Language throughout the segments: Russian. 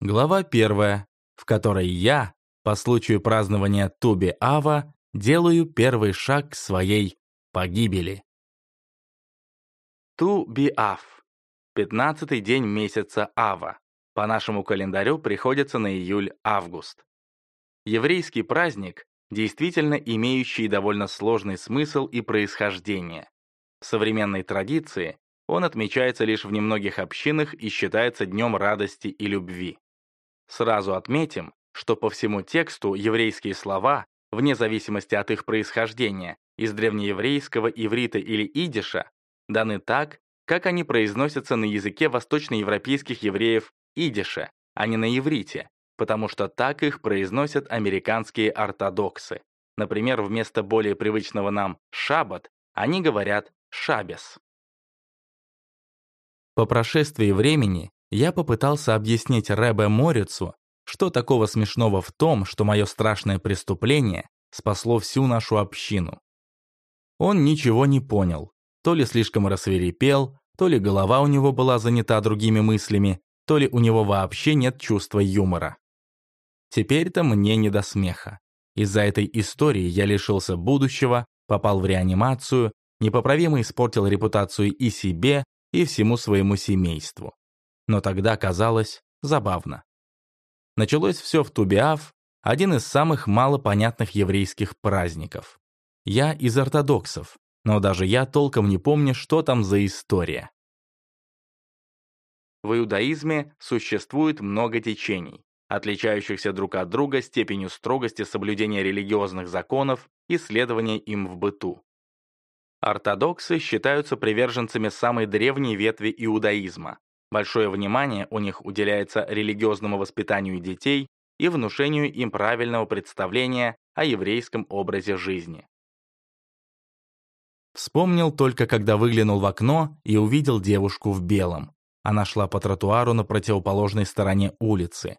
Глава первая, в которой я, по случаю празднования Туби Ава, делаю первый шаг к своей погибели. Туби Ав. Пятнадцатый день месяца Ава. По нашему календарю приходится на июль-август. Еврейский праздник, действительно имеющий довольно сложный смысл и происхождение. В современной традиции он отмечается лишь в немногих общинах и считается днем радости и любви. Сразу отметим, что по всему тексту еврейские слова, вне зависимости от их происхождения, из древнееврейского иврита или идиша, даны так, как они произносятся на языке восточноевропейских евреев идиша, а не на иврите, потому что так их произносят американские ортодоксы. Например, вместо более привычного нам «шаббат» они говорят «шабес». По прошествии времени я попытался объяснить Рэбе Морицу, что такого смешного в том, что мое страшное преступление спасло всю нашу общину. Он ничего не понял, то ли слишком рассверепел, то ли голова у него была занята другими мыслями, то ли у него вообще нет чувства юмора. Теперь-то мне не до смеха. Из-за этой истории я лишился будущего, попал в реанимацию, непоправимо испортил репутацию и себе, и всему своему семейству но тогда казалось забавно. Началось все в Тубиав, один из самых малопонятных еврейских праздников. Я из ортодоксов, но даже я толком не помню, что там за история. В иудаизме существует много течений, отличающихся друг от друга степенью строгости соблюдения религиозных законов и следования им в быту. Ортодоксы считаются приверженцами самой древней ветви иудаизма, Большое внимание у них уделяется религиозному воспитанию детей и внушению им правильного представления о еврейском образе жизни. Вспомнил только, когда выглянул в окно и увидел девушку в белом. Она шла по тротуару на противоположной стороне улицы.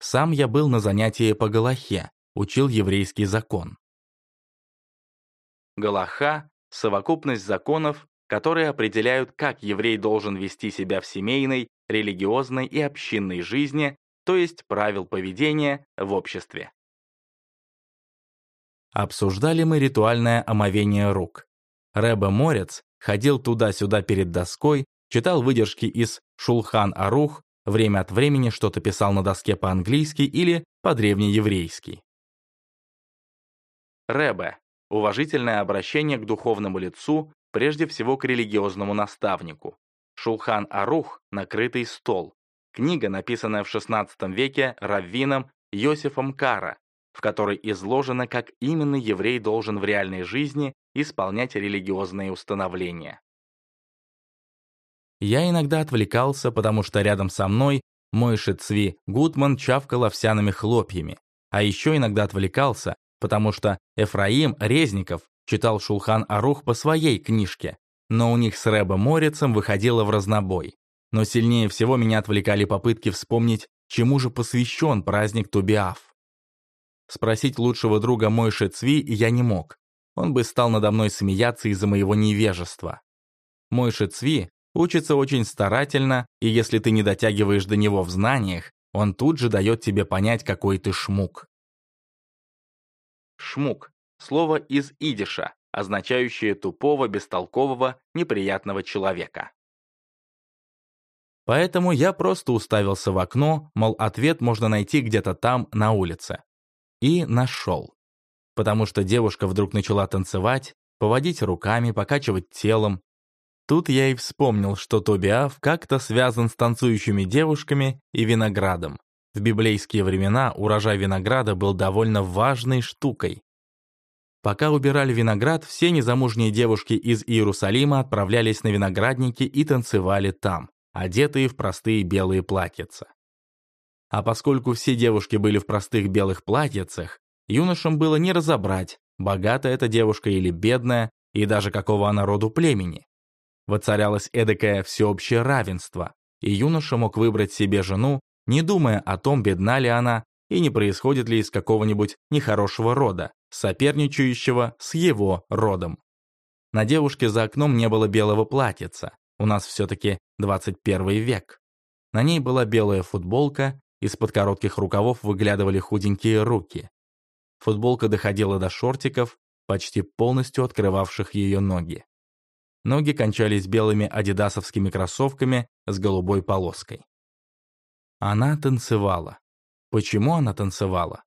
Сам я был на занятии по Галахе, учил еврейский закон. Галаха – совокупность законов, которые определяют, как еврей должен вести себя в семейной, религиозной и общинной жизни, то есть правил поведения в обществе. Обсуждали мы ритуальное омовение рук. Рэбе Морец ходил туда-сюда перед доской, читал выдержки из «Шулхан Арух», время от времени что-то писал на доске по-английски или по-древнееврейски. Рэбе – уважительное обращение к духовному лицу, прежде всего к религиозному наставнику. Шулхан Арух «Накрытый стол». Книга, написанная в XVI веке раввином Йосифом Кара, в которой изложено, как именно еврей должен в реальной жизни исполнять религиозные установления. Я иногда отвлекался, потому что рядом со мной мой Шицви Гутман чавкал овсяными хлопьями, а еще иногда отвлекался, потому что Эфраим Резников читал Шулхан Арух по своей книжке, но у них с Рэбом Морицем выходило в разнобой. Но сильнее всего меня отвлекали попытки вспомнить, чему же посвящен праздник Тубиаф. Спросить лучшего друга Мойши Цви я не мог. Он бы стал надо мной смеяться из-за моего невежества. Мойши Цви учится очень старательно, и если ты не дотягиваешь до него в знаниях, он тут же дает тебе понять, какой ты шмук. Шмук слово из идиша, означающее тупого, бестолкового, неприятного человека. Поэтому я просто уставился в окно, мол, ответ можно найти где-то там, на улице. И нашел. Потому что девушка вдруг начала танцевать, поводить руками, покачивать телом. Тут я и вспомнил, что Тобиав как-то связан с танцующими девушками и виноградом. В библейские времена урожай винограда был довольно важной штукой. Пока убирали виноград, все незамужние девушки из Иерусалима отправлялись на виноградники и танцевали там, одетые в простые белые платьица. А поскольку все девушки были в простых белых платьицах, юношам было не разобрать, богатая эта девушка или бедная, и даже какого она роду племени. Воцарялось эдакое всеобщее равенство, и юноша мог выбрать себе жену, не думая о том, бедна ли она и не происходит ли из какого-нибудь нехорошего рода, соперничающего с его родом. На девушке за окном не было белого платьица, у нас все-таки 21 век. На ней была белая футболка, из-под коротких рукавов выглядывали худенькие руки. Футболка доходила до шортиков, почти полностью открывавших ее ноги. Ноги кончались белыми адидасовскими кроссовками с голубой полоской. Она танцевала. Почему она танцевала?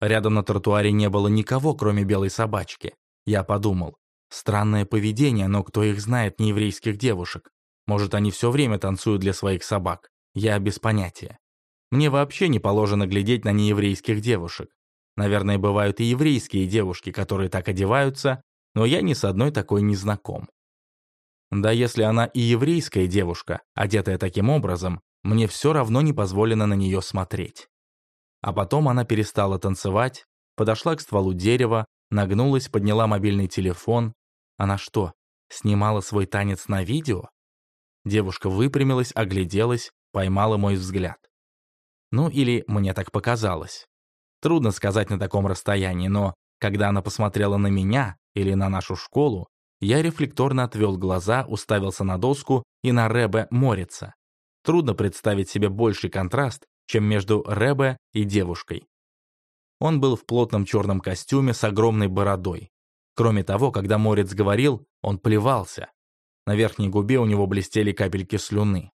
Рядом на тротуаре не было никого, кроме белой собачки. Я подумал, странное поведение, но кто их знает, нееврейских девушек? Может, они все время танцуют для своих собак? Я без понятия. Мне вообще не положено глядеть на нееврейских девушек. Наверное, бывают и еврейские девушки, которые так одеваются, но я ни с одной такой не знаком. Да если она и еврейская девушка, одетая таким образом, мне все равно не позволено на нее смотреть. А потом она перестала танцевать, подошла к стволу дерева, нагнулась, подняла мобильный телефон. Она что, снимала свой танец на видео? Девушка выпрямилась, огляделась, поймала мой взгляд. Ну или мне так показалось. Трудно сказать на таком расстоянии, но когда она посмотрела на меня или на нашу школу, я рефлекторно отвел глаза, уставился на доску и на Рэбе Морица. Трудно представить себе больший контраст, чем между Рэбе и девушкой. Он был в плотном черном костюме с огромной бородой. Кроме того, когда Морец говорил, он плевался. На верхней губе у него блестели капельки слюны.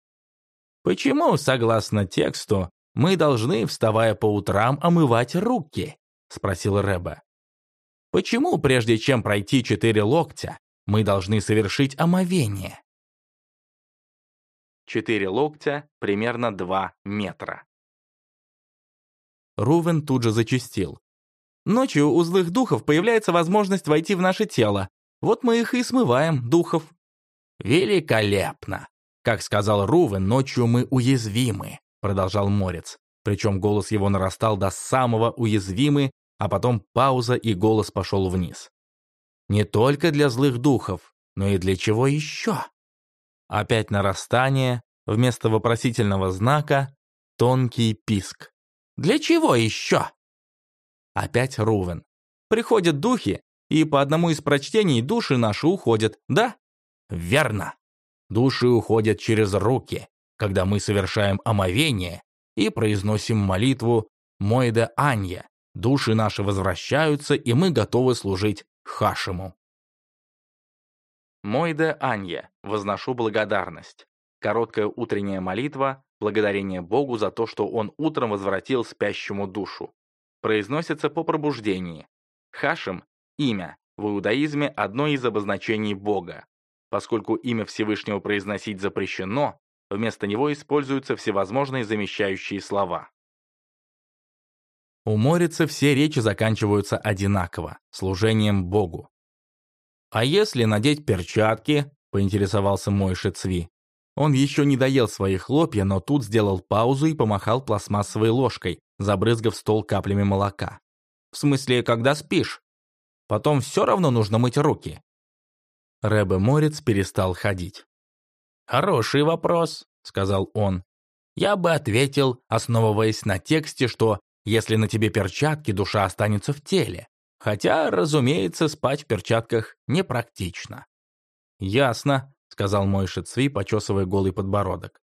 «Почему, согласно тексту, мы должны, вставая по утрам, омывать руки?» — спросил Рэбе. «Почему, прежде чем пройти четыре локтя, мы должны совершить омовение?» Четыре локтя — примерно два метра. Рувен тут же зачастил. «Ночью у злых духов появляется возможность войти в наше тело. Вот мы их и смываем, духов». «Великолепно!» Как сказал Рувен, ночью мы уязвимы продолжал Морец. Причем голос его нарастал до самого уязвимы, а потом пауза и голос пошел вниз. Не только для злых духов, но и для чего еще? Опять нарастание, вместо вопросительного знака тонкий писк. Для чего еще? Опять Рувен. Приходят духи, и по одному из прочтений души наши уходят, да? Верно. Души уходят через руки когда мы совершаем омовение и произносим молитву «Мойде Анья», души наши возвращаются, и мы готовы служить Хашему. Мойде Анья, возношу благодарность. Короткая утренняя молитва, благодарение Богу за то, что Он утром возвратил спящему душу. Произносится по пробуждении. Хашем – имя, в иудаизме одно из обозначений Бога. Поскольку имя Всевышнего произносить запрещено, Вместо него используются всевозможные замещающие слова. У Морица все речи заканчиваются одинаково, служением Богу. «А если надеть перчатки?» – поинтересовался Мойши Цви. Он еще не доел свои хлопья, но тут сделал паузу и помахал пластмассовой ложкой, забрызгав стол каплями молока. «В смысле, когда спишь? Потом все равно нужно мыть руки». Рэбе Морец перестал ходить. «Хороший вопрос», — сказал он. «Я бы ответил, основываясь на тексте, что если на тебе перчатки, душа останется в теле. Хотя, разумеется, спать в перчатках непрактично». «Ясно», — сказал мой Шицви, почесывая голый подбородок.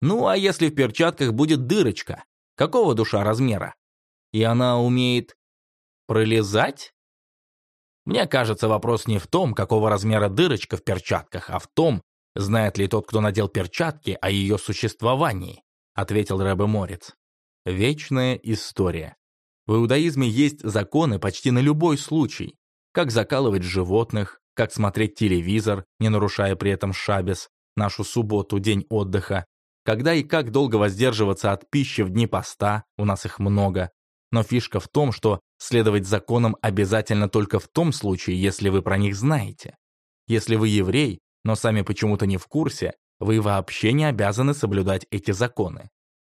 «Ну, а если в перчатках будет дырочка? Какого душа размера? И она умеет пролезать?» Мне кажется, вопрос не в том, какого размера дырочка в перчатках, а в том, «Знает ли тот, кто надел перчатки, о ее существовании?» — ответил Рэбе Морец. Вечная история. В иудаизме есть законы почти на любой случай. Как закалывать животных, как смотреть телевизор, не нарушая при этом шабес, нашу субботу, день отдыха, когда и как долго воздерживаться от пищи в дни поста, у нас их много. Но фишка в том, что следовать законам обязательно только в том случае, если вы про них знаете. Если вы еврей, но сами почему-то не в курсе, вы вообще не обязаны соблюдать эти законы.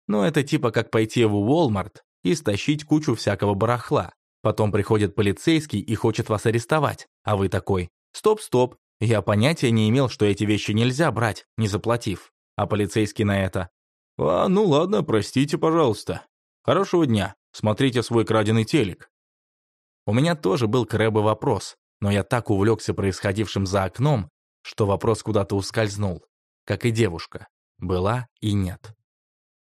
Ну, это типа как пойти в Walmart и стащить кучу всякого барахла. Потом приходит полицейский и хочет вас арестовать, а вы такой «Стоп, стоп, я понятия не имел, что эти вещи нельзя брать, не заплатив». А полицейский на это «А, ну ладно, простите, пожалуйста. Хорошего дня, смотрите свой краденый телек». У меня тоже был к Рэбе вопрос, но я так увлекся происходившим за окном, что вопрос куда-то ускользнул, как и девушка, была и нет.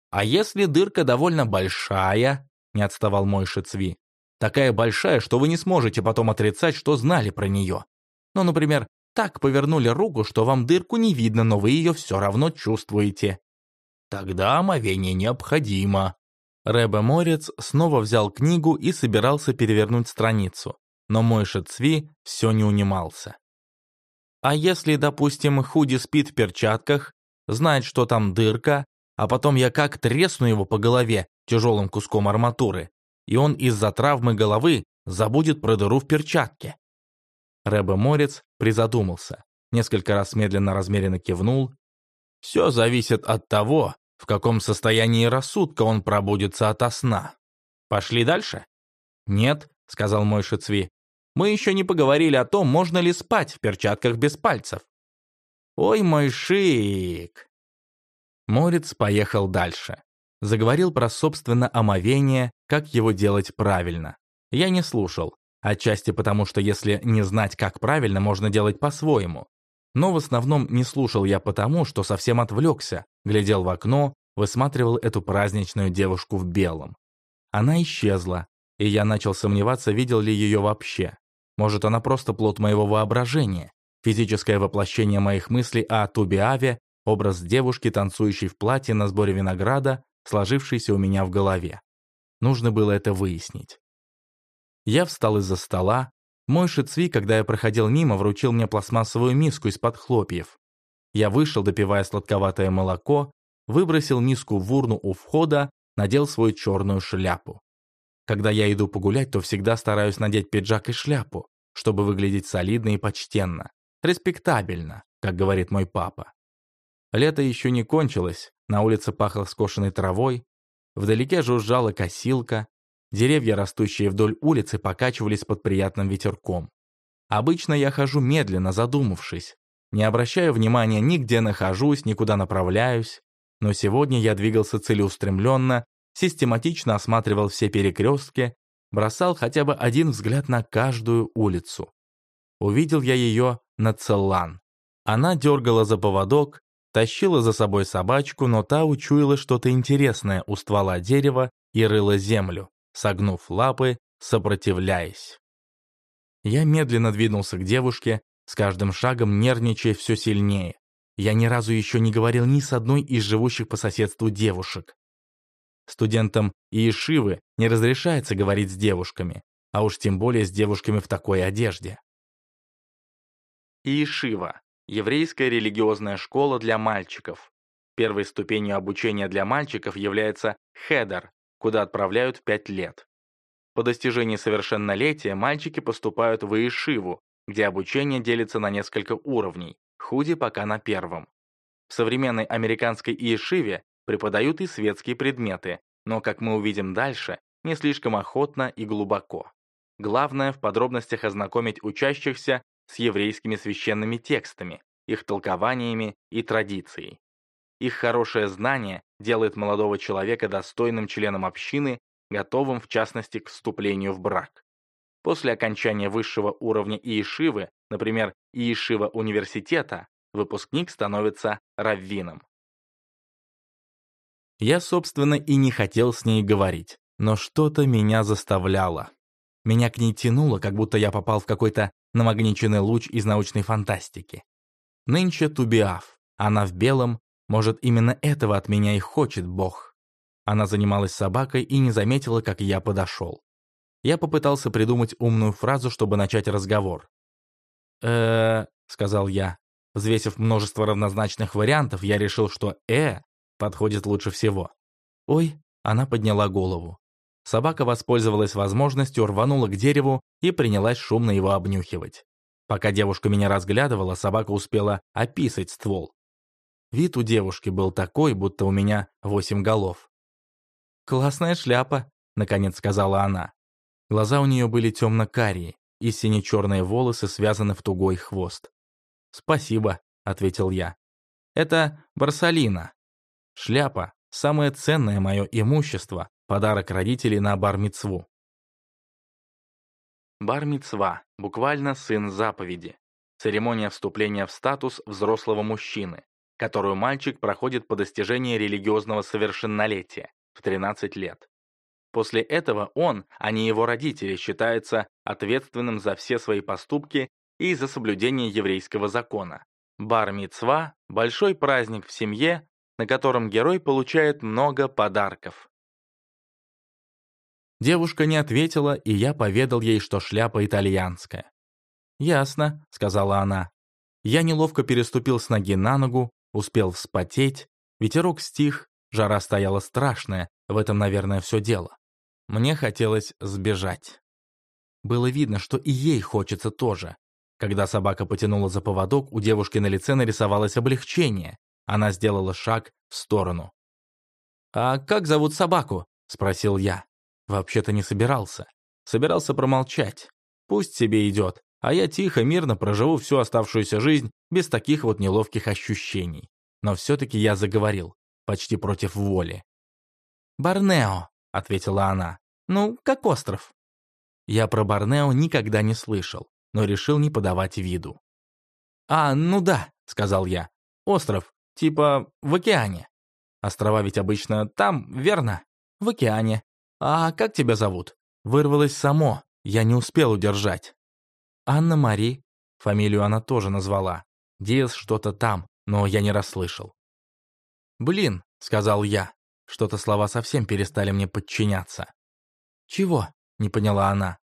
«А если дырка довольно большая?» — не отставал мой Шицви. «Такая большая, что вы не сможете потом отрицать, что знали про нее. Ну, например, так повернули руку, что вам дырку не видно, но вы ее все равно чувствуете. Тогда омовение необходимо. Рэбе Морец снова взял книгу и собирался перевернуть страницу, но мой Шицви все не унимался. А если, допустим, Худи спит в перчатках, знает, что там дырка, а потом я как тресну его по голове тяжелым куском арматуры, и он из-за травмы головы забудет про дыру в перчатке. Рэбе Морец призадумался, несколько раз медленно размеренно кивнул. «Все зависит от того, в каком состоянии рассудка он пробудется ото сна. Пошли дальше?» «Нет», — сказал мой Шицви. «Мы еще не поговорили о том, можно ли спать в перчатках без пальцев». «Ой, мой шик!» Морец поехал дальше. Заговорил про собственно омовение, как его делать правильно. Я не слушал, Отчасти потому, что если не знать, как правильно, можно делать по-своему. Но в основном не слушал я потому, что совсем отвлекся, глядел в окно, высматривал эту праздничную девушку в белом. Она исчезла, и я начал сомневаться, видел ли ее вообще. Может, она просто плод моего воображения, физическое воплощение моих мыслей о Тубиаве, образ девушки, танцующей в платье на сборе винограда, сложившийся у меня в голове. Нужно было это выяснить. Я встал из-за стола. Мой шицви, когда я проходил мимо, вручил мне пластмассовую миску из-под хлопьев. Я вышел, допивая сладковатое молоко, выбросил миску в урну у входа, надел свою черную шляпу. Когда я иду погулять, то всегда стараюсь надеть пиджак и шляпу, чтобы выглядеть солидно и почтенно. Респектабельно, как говорит мой папа. Лето еще не кончилось, на улице пахло скошенной травой, вдалеке жужжала косилка, Деревья, растущие вдоль улицы, покачивались под приятным ветерком. Обычно я хожу медленно, задумавшись. Не обращаю внимания ни где нахожусь, ни куда направляюсь. Но сегодня я двигался целеустремленно, систематично осматривал все перекрестки, бросал хотя бы один взгляд на каждую улицу. Увидел я ее на Целлан. Она дергала за поводок, тащила за собой собачку, но та учуяла что-то интересное у ствола дерева и рыла землю согнув лапы, сопротивляясь. Я медленно двинулся к девушке, с каждым шагом нервничая все сильнее. Я ни разу еще не говорил ни с одной из живущих по соседству девушек. Студентам Иешивы не разрешается говорить с девушками, а уж тем более с девушками в такой одежде. Иешива – еврейская религиозная школа для мальчиков. Первой ступенью обучения для мальчиков является хедер куда отправляют в 5 лет. По достижении совершеннолетия мальчики поступают в Иешиву, где обучение делится на несколько уровней, худи пока на первом. В современной американской Иешиве преподают и светские предметы, но, как мы увидим дальше, не слишком охотно и глубоко. Главное в подробностях ознакомить учащихся с еврейскими священными текстами, их толкованиями и традицией. Их хорошее знание делает молодого человека достойным членом общины, готовым в частности к вступлению в брак. После окончания высшего уровня Иешивы, например, Иешива университета, выпускник становится раввином. Я, собственно, и не хотел с ней говорить, но что-то меня заставляло. Меня к ней тянуло, как будто я попал в какой-то намагниченный луч из научной фантастики. Нынче Тубиав, она в белом, может, именно этого от меня и хочет Бог. Она занималась собакой и не заметила, как я подошел. Я попытался придумать умную фразу, чтобы начать разговор. э сказал я. Взвесив множество равнозначных вариантов, я решил, что «э» подходит лучше всего. «Ой», она подняла голову. Собака воспользовалась возможностью, рванула к дереву и принялась шумно его обнюхивать. Пока девушка меня разглядывала, собака успела описать ствол. Вид у девушки был такой, будто у меня восемь голов. «Классная шляпа», — наконец сказала она. Глаза у нее были темно-карие, и сине-черные волосы связаны в тугой хвост. «Спасибо», — ответил я. «Это Барсалина. Шляпа — самое ценное мое имущество, подарок родителей на бар-мицву». Бар-мицва, буквально сын заповеди. Церемония вступления в статус взрослого мужчины которую мальчик проходит по достижении религиозного совершеннолетия в 13 лет. После этого он, а не его родители, считается ответственным за все свои поступки и за соблюдение еврейского закона. Бар-мицва – большой праздник в семье, на котором герой получает много подарков. Девушка не ответила, и я поведал ей, что шляпа итальянская. «Ясно», — сказала она. Я неловко переступил с ноги на ногу, успел вспотеть, ветерок стих, жара стояла страшная, в этом, наверное, все дело. Мне хотелось сбежать. Было видно, что и ей хочется тоже. Когда собака потянула за поводок, у девушки на лице нарисовалось облегчение. Она сделала шаг в сторону. «А как зовут собаку?» — спросил я. Вообще-то не собирался. Собирался промолчать. Пусть себе идет, а я тихо, мирно проживу всю оставшуюся жизнь без таких вот неловких ощущений. Но все-таки я заговорил, почти против воли. «Борнео», — ответила она. «Ну, как остров». Я про Борнео никогда не слышал, но решил не подавать виду. «А, ну да», — сказал я. «Остров, типа в океане. Острова ведь обычно там, верно? В океане. А как тебя зовут?» Вырвалось само, я не успел удержать. «Анна-Мари», фамилию она тоже назвала. Диас что-то там, но я не расслышал. «Блин», — сказал я, что-то слова совсем перестали мне подчиняться. «Чего?» — не поняла она.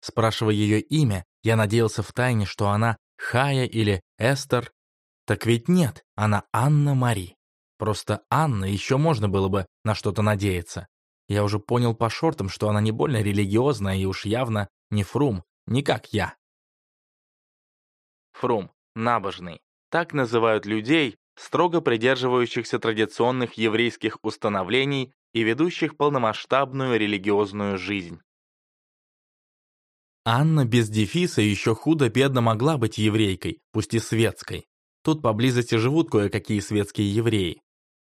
Спрашивая ее имя, я надеялся втайне, что она Хая или Эстер. Так ведь нет, она Анна-Мари. Просто Анна еще можно было бы на что-то надеяться. Я уже понял по шортам, что она не больно религиозная и уж явно не фрум, не как я. Фрум – набожный. Так называют людей, строго придерживающихся традиционных еврейских установлений и ведущих полномасштабную религиозную жизнь. Анна без дефиса еще худо-бедно могла быть еврейкой, пусть и светской. Тут поблизости живут кое-какие светские евреи.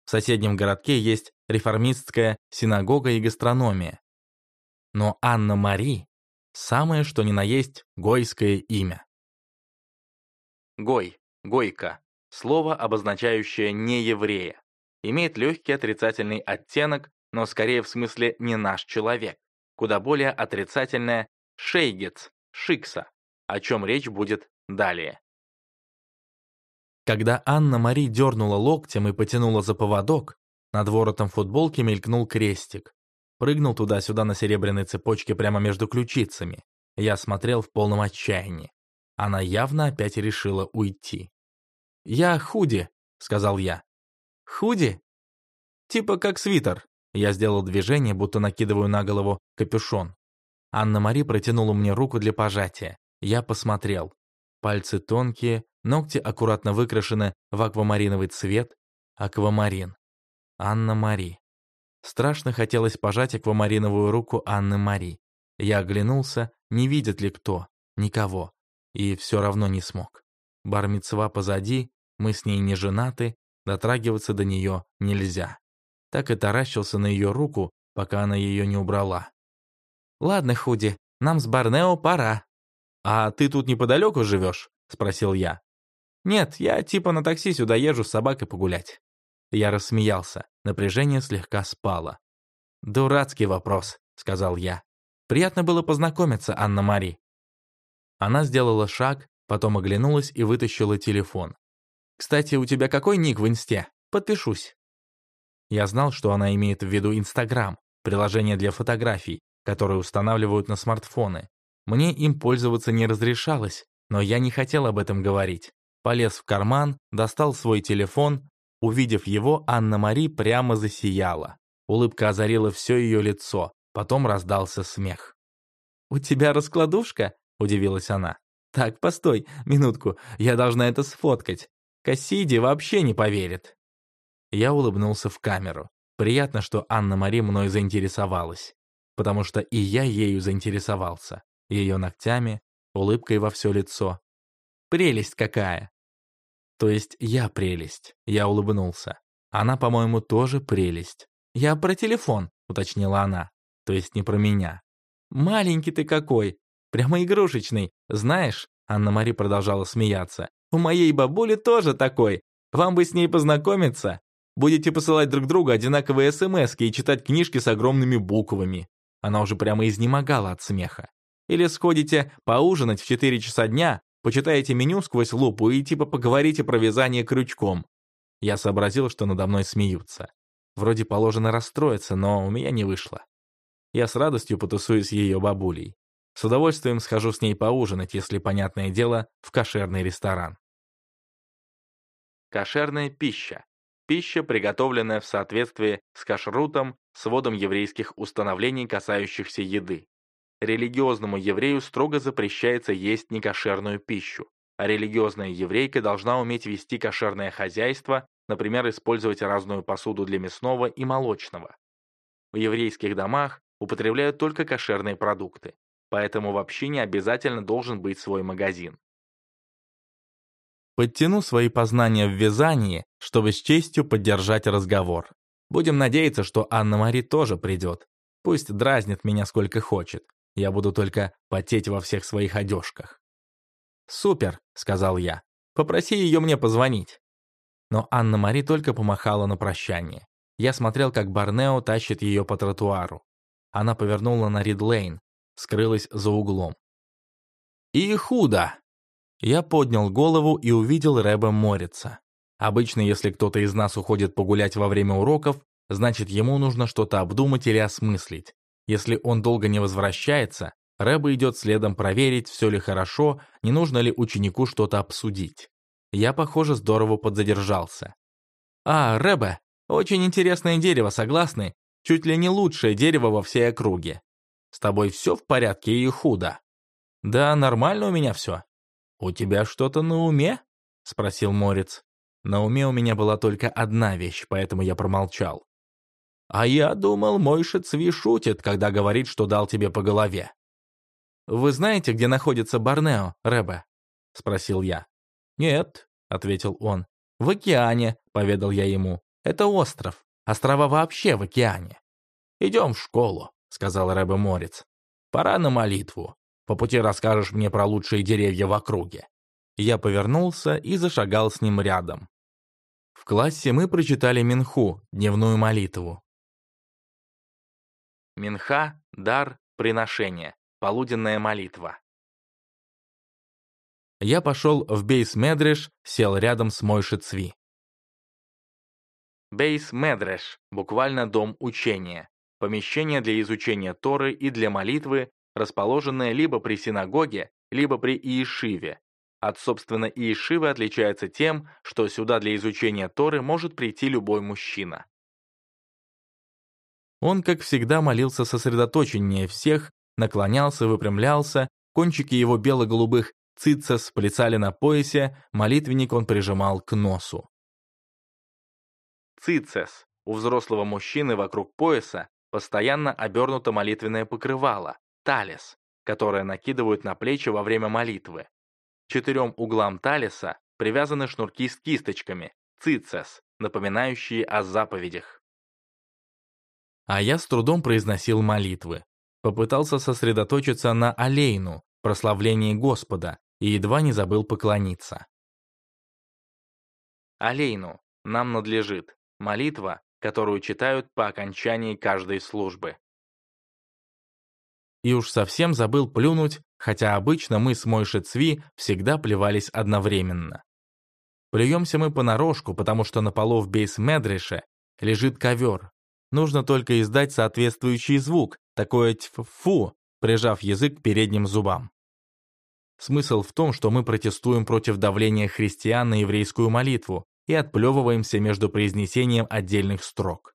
В соседнем городке есть реформистская синагога и гастрономия. Но Анна-Мари – самое что ни на есть гойское имя. Гой, гойка – слово, обозначающее нееврея. Имеет легкий отрицательный оттенок, но скорее в смысле «не наш человек». Куда более отрицательное Шейгец, Шикса, о чем речь будет далее. Когда Анна-Мари дернула локтем и потянула за поводок, над воротом футболки мелькнул крестик. Прыгнул туда-сюда на серебряной цепочке прямо между ключицами. Я смотрел в полном отчаянии. Она явно опять решила уйти. «Я худи», — сказал я. «Худи?» «Типа как свитер». Я сделал движение, будто накидываю на голову капюшон. Анна-Мари протянула мне руку для пожатия. Я посмотрел. Пальцы тонкие, ногти аккуратно выкрашены в аквамариновый цвет. Аквамарин. Анна-Мари. Страшно хотелось пожать аквамариновую руку Анны-Мари. Я оглянулся, не видит ли кто. Никого. И все равно не смог. Бармицва позади, мы с ней не женаты, дотрагиваться до нее нельзя. Так и таращился на ее руку, пока она ее не убрала. «Ладно, Худи, нам с Барнео пора». «А ты тут неподалеку живешь?» — спросил я. «Нет, я типа на такси сюда езжу с собакой погулять». Я рассмеялся, напряжение слегка спало. «Дурацкий вопрос», — сказал я. «Приятно было познакомиться, Анна-Мари». Она сделала шаг, потом оглянулась и вытащила телефон. «Кстати, у тебя какой ник в инсте? Подпишусь». Я знал, что она имеет в виду Инстаграм, приложение для фотографий, которые устанавливают на смартфоны. Мне им пользоваться не разрешалось, но я не хотел об этом говорить. Полез в карман, достал свой телефон. Увидев его, Анна-Мари прямо засияла. Улыбка озарила все ее лицо, потом раздался смех. «У тебя раскладушка?» – удивилась она. «Так, постой, минутку, я должна это сфоткать. Кассиди вообще не поверит». Я улыбнулся в камеру. Приятно, что Анна-Мари мной заинтересовалась потому что и я ею заинтересовался, ее ногтями, улыбкой во все лицо. Прелесть какая! То есть я прелесть, я улыбнулся. Она, по-моему, тоже прелесть. Я про телефон, уточнила она, то есть не про меня. Маленький ты какой, прямо игрушечный, знаешь, Анна-Мари продолжала смеяться. У моей бабули тоже такой. Вам бы с ней познакомиться. Будете посылать друг другу одинаковые смс и читать книжки с огромными буквами. Она уже прямо изнемогала от смеха. Или сходите поужинать в 4 часа дня, почитаете меню сквозь лупу и типа поговорите про вязание крючком. Я сообразил, что надо мной смеются. Вроде положено расстроиться, но у меня не вышло. Я с радостью потусуюсь ее бабулей. С удовольствием схожу с ней поужинать, если, понятное дело, в кошерный ресторан. Кошерная пища. Пища, приготовленная в соответствии с кашрутом, сводом еврейских установлений, касающихся еды. Религиозному еврею строго запрещается есть некошерную пищу, а религиозная еврейка должна уметь вести кошерное хозяйство, например, использовать разную посуду для мясного и молочного. В еврейских домах употребляют только кошерные продукты поэтому в общине обязательно должен быть свой магазин. Подтяну свои познания в вязании, чтобы с честью поддержать разговор. Будем надеяться, что Анна-Мари тоже придет. Пусть дразнит меня сколько хочет. Я буду только потеть во всех своих одежках. «Супер», — сказал я. «Попроси ее мне позвонить». Но Анна-Мари только помахала на прощание. Я смотрел, как Барнео тащит ее по тротуару. Она повернула на Рид-Лейн, скрылась за углом. «И худо!» Я поднял голову и увидел Рэба Морица. Обычно, если кто-то из нас уходит погулять во время уроков, значит, ему нужно что-то обдумать или осмыслить. Если он долго не возвращается, Рэба идет следом проверить, все ли хорошо, не нужно ли ученику что-то обсудить. Я, похоже, здорово подзадержался. «А, Рэбе, очень интересное дерево, согласны? Чуть ли не лучшее дерево во всей округе. С тобой все в порядке и худо?» «Да, нормально у меня все». «У тебя что-то на уме?» — спросил Морец. На уме у меня была только одна вещь, поэтому я промолчал. «А я думал, мой Шицви шутит, когда говорит, что дал тебе по голове». «Вы знаете, где находится Борнео, Рэбе?» — спросил я. «Нет», — ответил он. «В океане», — поведал я ему. «Это остров. Острова вообще в океане. Идем в школу» сказал Рэбе Морец. «Пора на молитву. По пути расскажешь мне про лучшие деревья в округе». Я повернулся и зашагал с ним рядом. В классе мы прочитали Минху, дневную молитву. Минха – дар, приношение, полуденная молитва. Я пошел в Бейс-Медреш, сел рядом с Мойши Цви. Бейс-Медреш, буквально дом учения помещение для изучения Торы и для молитвы, расположенное либо при синагоге, либо при Иешиве. От, собственно, Иешивы отличается тем, что сюда для изучения Торы может прийти любой мужчина. Он, как всегда, молился сосредоточеннее всех, наклонялся, выпрямлялся, кончики его бело-голубых цицес плясали на поясе, молитвенник он прижимал к носу. Цицес. У взрослого мужчины вокруг пояса постоянно обернуто молитвенное покрывало, талис, которое накидывают на плечи во время молитвы. Четырем углам талиса привязаны шнурки с кисточками, цицес, напоминающие о заповедях. А я с трудом произносил молитвы. Попытался сосредоточиться на Алейну, прославлении Господа, и едва не забыл поклониться. Алейну, нам надлежит, молитва, которую читают по окончании каждой службы. И уж совсем забыл плюнуть, хотя обычно мы с Мойши Цви всегда плевались одновременно. Плюемся мы понарошку, потому что на полу в бейс-медреше лежит ковер. Нужно только издать соответствующий звук, такое тьфу, прижав язык к передним зубам. Смысл в том, что мы протестуем против давления христиан на еврейскую молитву, и отплевываемся между произнесением отдельных строк.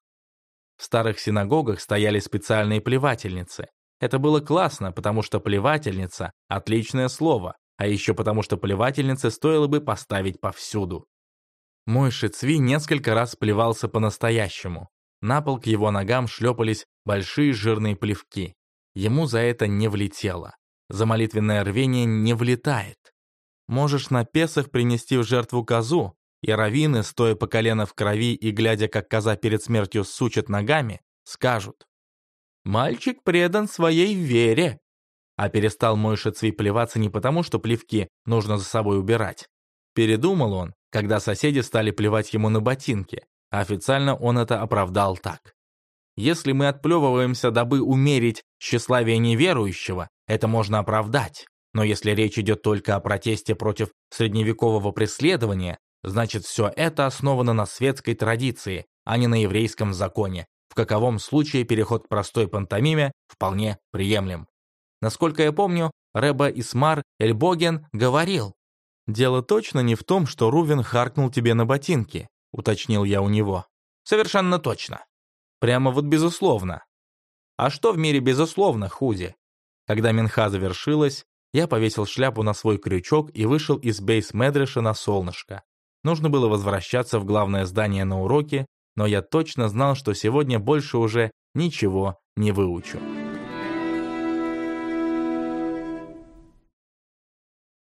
В старых синагогах стояли специальные плевательницы. Это было классно, потому что плевательница – отличное слово, а еще потому что плевательницы стоило бы поставить повсюду. Мой Шицви несколько раз плевался по-настоящему. На пол к его ногам шлепались большие жирные плевки. Ему за это не влетело. За молитвенное рвение не влетает. Можешь на Песах принести в жертву козу, и раввины, стоя по колено в крови и глядя, как коза перед смертью сучит ногами, скажут «Мальчик предан своей вере». А перестал мой Шицви плеваться не потому, что плевки нужно за собой убирать. Передумал он, когда соседи стали плевать ему на ботинки, а официально он это оправдал так. Если мы отплевываемся, дабы умерить тщеславие неверующего, это можно оправдать. Но если речь идет только о протесте против средневекового преследования, значит все это основано на светской традиции, а не на еврейском законе. В каковом случае переход к простой пантомиме вполне приемлем. Насколько я помню, Рэба Исмар Эльбоген говорил, «Дело точно не в том, что Рувен харкнул тебе на ботинки», уточнил я у него. «Совершенно точно. Прямо вот безусловно. А что в мире безусловно, Худи? Когда Минха завершилась, я повесил шляпу на свой крючок и вышел из бейс-медреша на солнышко. Нужно было возвращаться в главное здание на уроки, но я точно знал, что сегодня больше уже ничего не выучу.